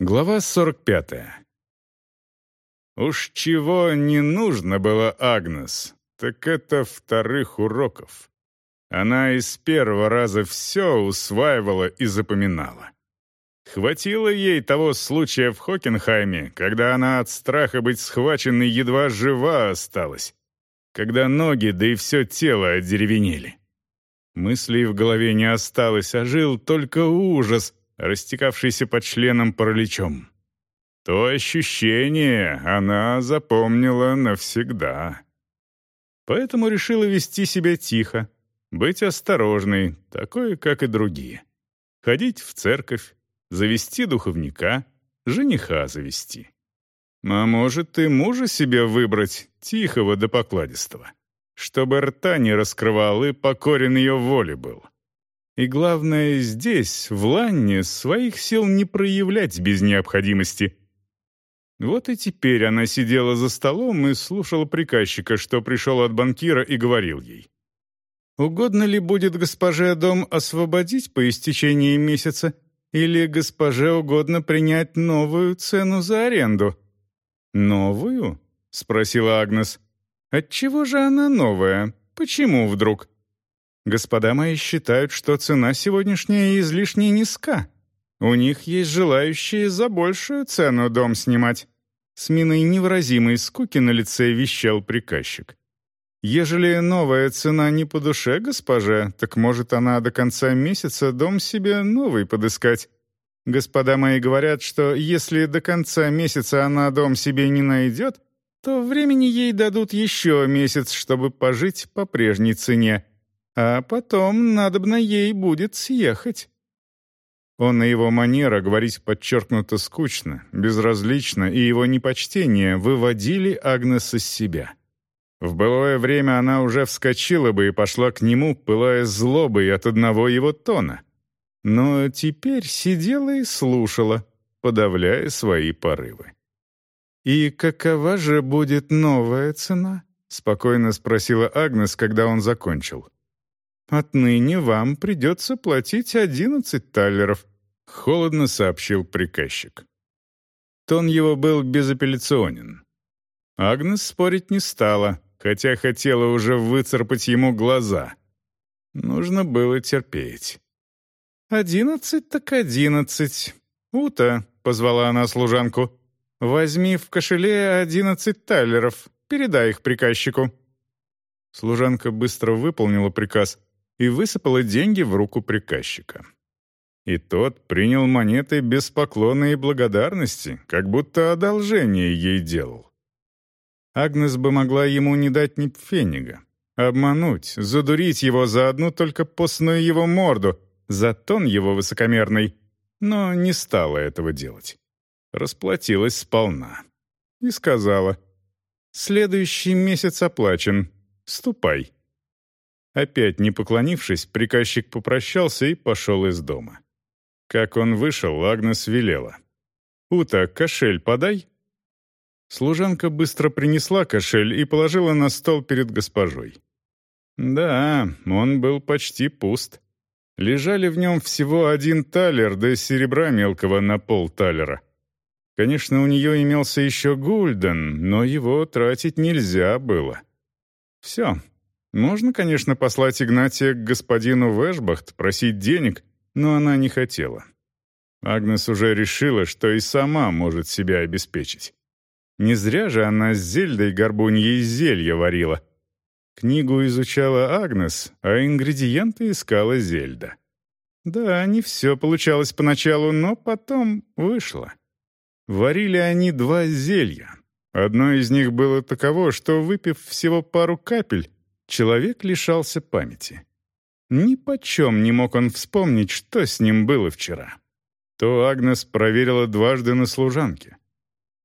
Глава 45. Уж чего не нужно было Агнес, так это вторых уроков. Она из первого раза все усваивала и запоминала. Хватило ей того случая в Хокенхайме, когда она от страха быть схваченной едва жива осталась, когда ноги, да и все тело одеревенели. Мыслей в голове не осталось, а жил только ужас, растекавшийся под членом параличом. То ощущение она запомнила навсегда. Поэтому решила вести себя тихо, быть осторожной, такой, как и другие. Ходить в церковь, завести духовника, жениха завести. А может, и мужа себе выбрать, тихого да покладистого, чтобы рта не раскрывал и покорен ее воле был. И главное, здесь, в Ланне, своих сил не проявлять без необходимости. Вот и теперь она сидела за столом и слушала приказчика, что пришел от банкира и говорил ей. «Угодно ли будет госпоже дом освободить по истечении месяца, или госпоже угодно принять новую цену за аренду?» «Новую?» — спросила Агнес. «Отчего же она новая? Почему вдруг?» Господа мои считают, что цена сегодняшняя излишне низка. У них есть желающие за большую цену дом снимать». С миной невыразимой скуки на лице вещал приказчик. «Ежели новая цена не по душе госпоже, так может она до конца месяца дом себе новый подыскать. Господа мои говорят, что если до конца месяца она дом себе не найдет, то времени ей дадут еще месяц, чтобы пожить по прежней цене, а потом надобно ей будет съехать». Он и его манера говорить подчеркнуто скучно, безразлично, и его непочтение выводили Агнес из себя. В былое время она уже вскочила бы и пошла к нему, пылая злобой от одного его тона. Но теперь сидела и слушала, подавляя свои порывы. «И какова же будет новая цена?» — спокойно спросила Агнес, когда он закончил. «Отныне вам придется платить одиннадцать таллеров», — холодно сообщил приказчик. Тон его был безапелляционен. Агнес спорить не стала, хотя хотела уже выцарпать ему глаза. Нужно было терпеть. «Одиннадцать так одиннадцать. Ута», — позвала она служанку, — «возьми в кошеле одиннадцать таллеров, передай их приказчику». Служанка быстро выполнила приказ, и высыпала деньги в руку приказчика. И тот принял монеты без поклона и благодарности, как будто одолжение ей делал. Агнес бы могла ему не дать ни пфенига, обмануть, задурить его за одну только постную его морду, за тон его высокомерный, но не стала этого делать. Расплатилась сполна. И сказала, «Следующий месяц оплачен. Ступай». Опять не поклонившись, приказчик попрощался и пошел из дома. Как он вышел, Агнес велела. «Ута, кошель подай». Служанка быстро принесла кошель и положила на стол перед госпожой. Да, он был почти пуст. Лежали в нем всего один талер, да серебра мелкого на пол талера. Конечно, у нее имелся еще гульден, но его тратить нельзя было. Все, можно, конечно, послать Игнатия к господину Вэшбахт, просить денег, но она не хотела. Агнес уже решила, что и сама может себя обеспечить. Не зря же она с Зельдой горбуньей зелья варила. Книгу изучала Агнес, а ингредиенты искала Зельда. Да, не все получалось поначалу, но потом вышло. Варили они два зелья. Одно из них было таково, что, выпив всего пару капель, человек лишался памяти. Ни почем не мог он вспомнить, что с ним было вчера. То Агнес проверила дважды на служанке.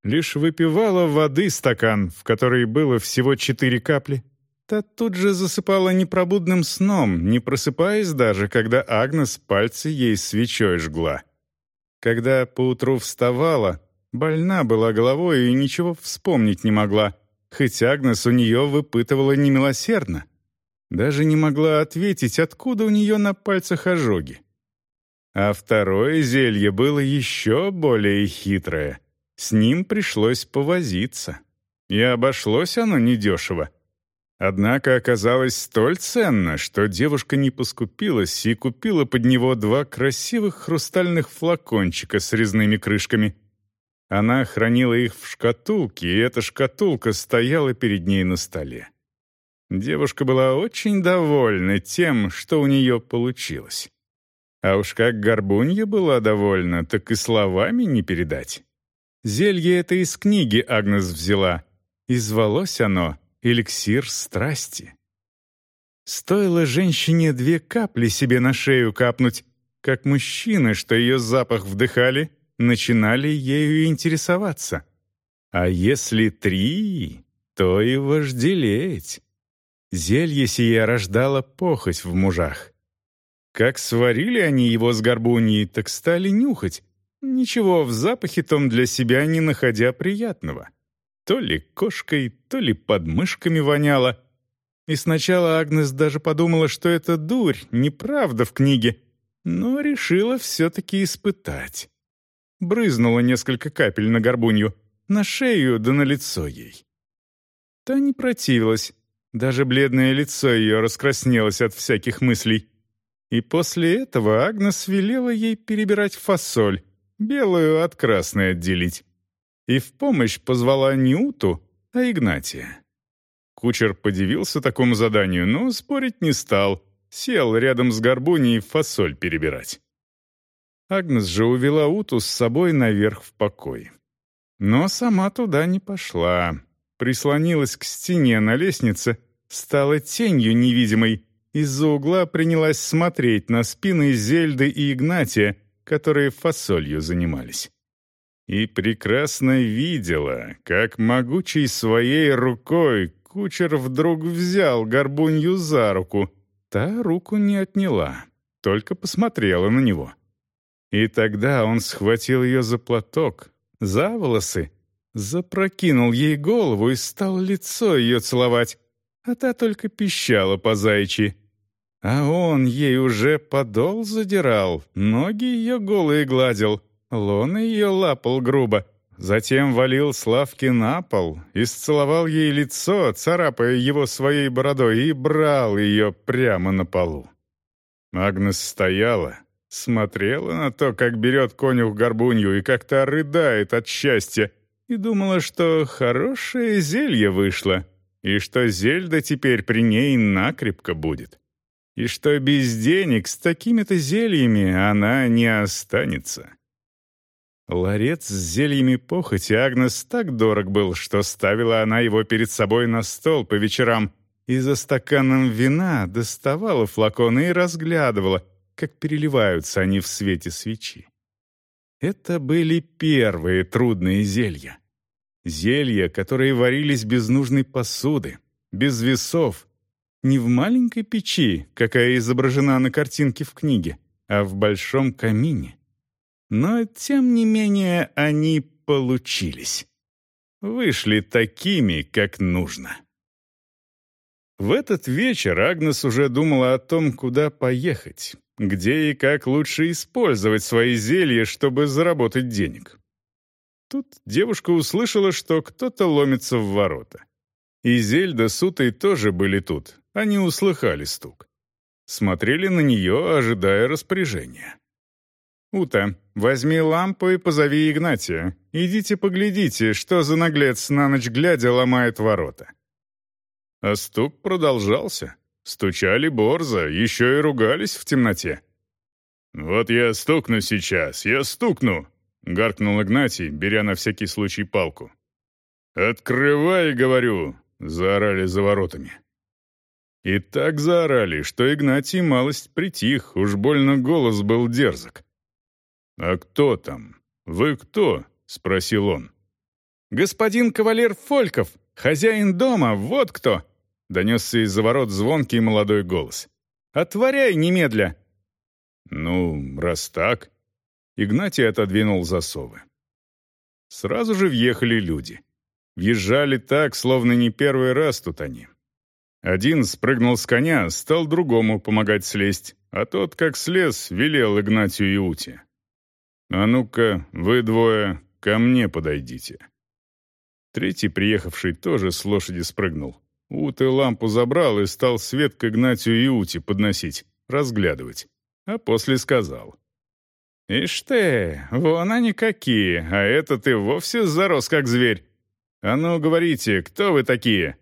Лишь выпивала воды стакан, в которой было всего четыре капли. Та тут же засыпала непробудным сном, не просыпаясь даже, когда Агнес пальцы ей свечой жгла. Когда поутру вставала, больна была головой и ничего вспомнить не могла — хоть Агнес у нее выпытывала немилосердно. Даже не могла ответить, откуда у нее на пальцах ожоги. А второе зелье было еще более хитрое. С ним пришлось повозиться. И обошлось оно недешево. Однако оказалось столь ценно, что девушка не поскупилась и купила под него два красивых хрустальных флакончика с резными крышками. Она хранила их в шкатулке, и эта шкатулка стояла перед ней на столе. Девушка была очень довольна тем, что у нее получилось. А уж как горбунья была довольна, так и словами не передать. Зелье это из книги Агнес взяла, и звалось оно «Эликсир страсти». Стоило женщине две капли себе на шею капнуть, как мужчины, что ее запах вдыхали, начинали ею интересоваться. А если три, то и вожделеть. Зелье сие рождало похоть в мужах. Как сварили они его с горбуньей, так стали нюхать, ничего в запахе том для себя не находя приятного. То ли кошкой, то ли подмышками воняло. И сначала Агнес даже подумала, что это дурь, неправда в книге, но решила все-таки испытать. Брызнула несколько капель на горбунью, на шею да на лицо ей. Та не противилась, даже бледное лицо ее раскраснелось от всяких мыслей. И после этого Агнес велела ей перебирать фасоль, белую от красной отделить и в помощь позвала не Уту, а Игнатия. Кучер подивился такому заданию, но спорить не стал, сел рядом с горбуней фасоль перебирать. Агнес же увела Уту с собой наверх в покой. Но сама туда не пошла. Прислонилась к стене на лестнице, стала тенью невидимой, из-за угла принялась смотреть на спины Зельды и Игнатия, которые фасолью занимались и прекрасно видела, как могучей своей рукой кучер вдруг взял горбунью за руку. Та руку не отняла, только посмотрела на него. И тогда он схватил ее за платок, за волосы, запрокинул ей голову и стал лицо ее целовать, а та только пищала по зайчи. А он ей уже подол задирал, ноги ее голые гладил — Лон ее лапал грубо, затем валил Славки на пол, исцеловал ей лицо, царапая его своей бородой, и брал ее прямо на полу. Агнес стояла, смотрела на то, как берет конюх горбунью и как то рыдает от счастья, и думала, что хорошее зелье вышло, и что зельда теперь при ней накрепко будет, и что без денег с такими-то зельями она не останется. Ларец с зельями похоти Агнес так дорог был, что ставила она его перед собой на стол по вечерам и за стаканом вина доставала флаконы и разглядывала, как переливаются они в свете свечи. Это были первые трудные зелья. Зелья, которые варились без нужной посуды, без весов, не в маленькой печи, какая изображена на картинке в книге, а в большом камине — но, тем не менее, они получились. Вышли такими, как нужно. В этот вечер Агнес уже думала о том, куда поехать, где и как лучше использовать свои зелья, чтобы заработать денег. Тут девушка услышала, что кто-то ломится в ворота. И Зельда с Утой тоже были тут, они услыхали стук. Смотрели на нее, ожидая распоряжения. «Ута, возьми лампу и позови Игнатия. Идите поглядите, что за наглец на ночь глядя ломает ворота». А стук продолжался. Стучали борзо, еще и ругались в темноте. «Вот я стукну сейчас, я стукну!» — гаркнул Игнатий, беря на всякий случай палку. «Открывай, говорю!» — заорали за воротами. И так заорали, что Игнатий малость притих, уж больно голос был дерзок. «А кто там? Вы кто?» — спросил он. «Господин кавалер Фольков, хозяин дома, вот кто!» — донесся из-за ворот звонкий молодой голос. «Отворяй немедля!» «Ну, раз так...» Игнатий отодвинул засовы. Сразу же въехали люди. Въезжали так, словно не первый раз тут они. Один спрыгнул с коня, стал другому помогать слезть, а тот, как слез, велел Игнатию Иути. «А ну-ка, вы двое, ко мне подойдите». Третий, приехавший, тоже с лошади спрыгнул. Уты лампу забрал и стал свет к Игнатию Иути подносить, разглядывать. А после сказал. «Ишь ты, вон они какие, а этот и вовсе зарос, как зверь. А ну, говорите, кто вы такие?»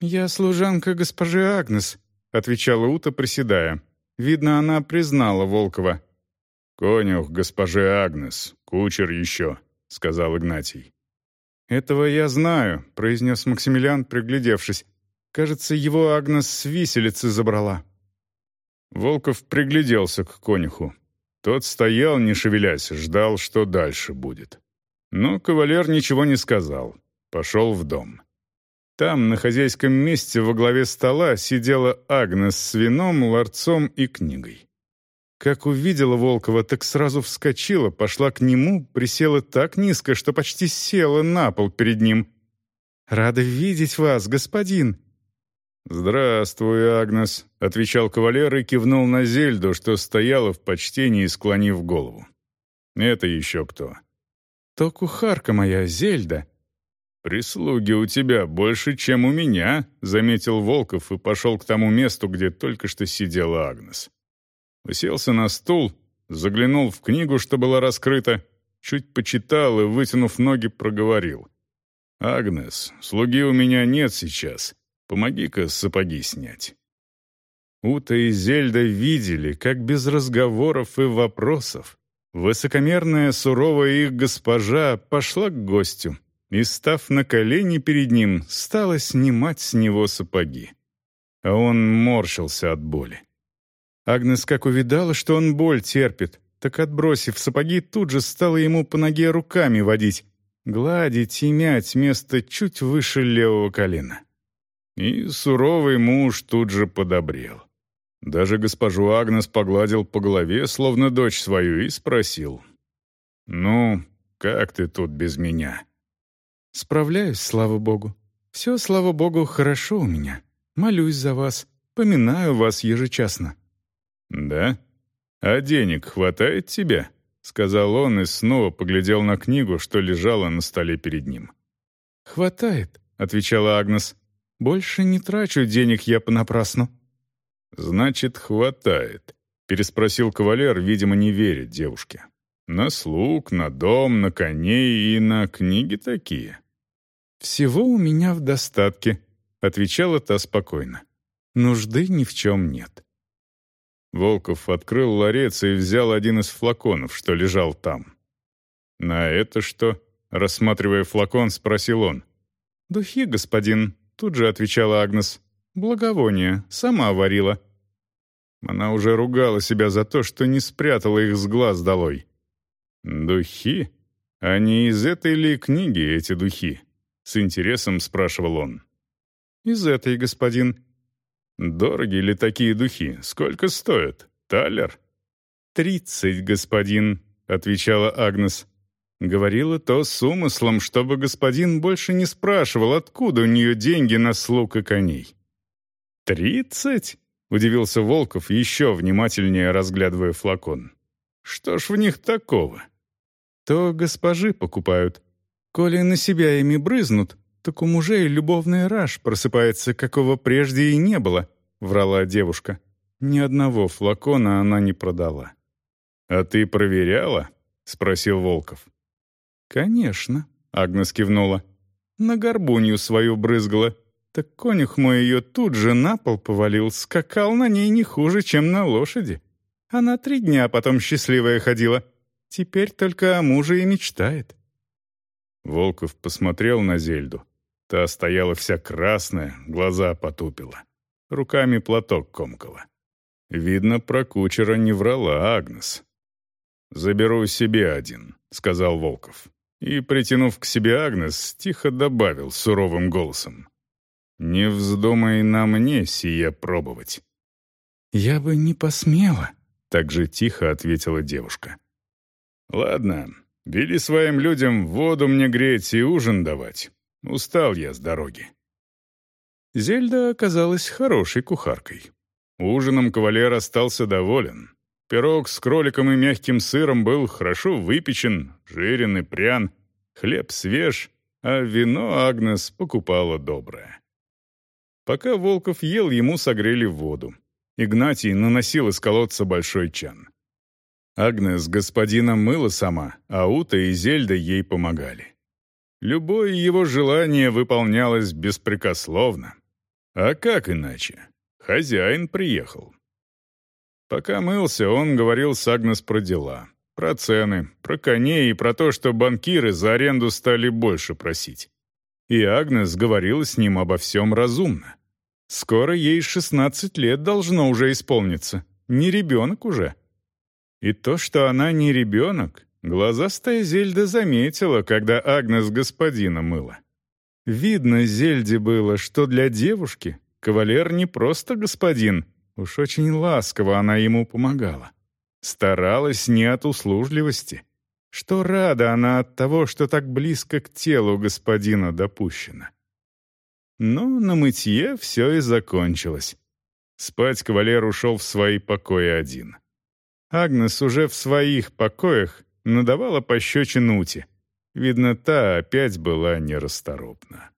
«Я служанка госпожи Агнес», — отвечала Ута, приседая. Видно, она признала Волкова. «Конюх госпожи Агнес, кучер еще», — сказал Игнатий. «Этого я знаю», — произнес Максимилиан, приглядевшись. «Кажется, его Агнес с виселицы забрала». Волков пригляделся к конюху. Тот стоял, не шевелясь, ждал, что дальше будет. Но кавалер ничего не сказал. Пошел в дом. Там, на хозяйском месте во главе стола, сидела Агнес с вином, ларцом и книгой. Как увидела Волкова, так сразу вскочила, пошла к нему, присела так низко, что почти села на пол перед ним. «Рада видеть вас, господин!» «Здравствуй, Агнес», — отвечал кавалер и кивнул на Зельду, что стояла в почтении, склонив голову. «Это еще кто?» «То кухарка моя, Зельда». «Прислуги у тебя больше, чем у меня», — заметил Волков и пошел к тому месту, где только что сидела Агнес. Уселся на стул, заглянул в книгу, что была раскрыта, чуть почитал и, вытянув ноги, проговорил. «Агнес, слуги у меня нет сейчас. Помоги-ка сапоги снять». Ута и Зельда видели, как без разговоров и вопросов высокомерная суровая их госпожа пошла к гостю и, став на колени перед ним, стала снимать с него сапоги. А он морщился от боли. Агнес как увидала, что он боль терпит, так, отбросив сапоги, тут же стала ему по ноге руками водить, гладить и мять место чуть выше левого колена. И суровый муж тут же подобрел. Даже госпожу Агнес погладил по голове, словно дочь свою, и спросил. «Ну, как ты тут без меня?» «Справляюсь, слава богу. Все, слава богу, хорошо у меня. Молюсь за вас, поминаю вас ежечасно. «Да? А денег хватает тебе?» — сказал он и снова поглядел на книгу, что лежала на столе перед ним. «Хватает», — отвечала Агнес. «Больше не трачу денег я понапрасну». «Значит, хватает», — переспросил кавалер, видимо, не верит девушке. «На слуг, на дом, на коней и на книги такие». «Всего у меня в достатке», — отвечала та спокойно. «Нужды ни в чем нет». Волков открыл ларец и взял один из флаконов, что лежал там. «На это что?» — рассматривая флакон, спросил он. «Духи, господин», — тут же отвечала Агнес. «Благовоние, сама варила». Она уже ругала себя за то, что не спрятала их с глаз долой. «Духи? Не из этой ли книги эти духи?» — с интересом спрашивал он. «Из этой, господин», «Дороги ли такие духи? Сколько стоят? Талер?» «Тридцать, господин», — отвечала Агнес. Говорила то с умыслом, чтобы господин больше не спрашивал, откуда у нее деньги на слуг и коней. «Тридцать?» — удивился Волков, еще внимательнее разглядывая флакон. «Что ж в них такого?» «То госпожи покупают. Коли на себя ими брызнут, так у мужей любовный раж просыпается, какого прежде и не было», — врала девушка. Ни одного флакона она не продала. «А ты проверяла?» — спросил Волков. «Конечно», — Агнес кивнула. «На горбунью свою брызгала. Так конюх мой ее тут же на пол повалил, скакал на ней не хуже, чем на лошади. Она три дня потом счастливая ходила. Теперь только о муже и мечтает». Волков посмотрел на Зельду. Та стояла вся красная, глаза потупила. Руками платок комкала. Видно, про кучера не врала Агнес. «Заберу себе один», — сказал Волков. И, притянув к себе Агнес, тихо добавил суровым голосом. «Не вздумай на мне сие пробовать». «Я бы не посмела», — так же тихо ответила девушка. «Ладно, вели своим людям воду мне греть и ужин давать. Устал я с дороги». Зельда оказалась хорошей кухаркой. Ужином кавалер остался доволен. Пирог с кроликом и мягким сыром был хорошо выпечен, жирен и прян, хлеб свеж, а вино Агнес покупала доброе. Пока Волков ел, ему согрели воду. Игнатий наносил из колодца большой чан. Агнес господина мыла сама, а Ута и Зельда ей помогали. Любое его желание выполнялось беспрекословно. А как иначе? Хозяин приехал. Пока мылся, он говорил с Агнес про дела. Про цены, про коней и про то, что банкиры за аренду стали больше просить. И Агнес говорила с ним обо всем разумно. Скоро ей 16 лет должно уже исполниться. Не ребенок уже. И то, что она не ребенок, глазастая Зельда заметила, когда Агнес господина мыла. Видно Зельде было, что для девушки кавалер не просто господин, уж очень ласково она ему помогала. Старалась не от услужливости, что рада она от того, что так близко к телу господина допущено. Но на мытье все и закончилось. Спать кавалер ушел в свои покои один. Агнес уже в своих покоях надавала пощечин Уте. Видно, та опять была нерасторопна.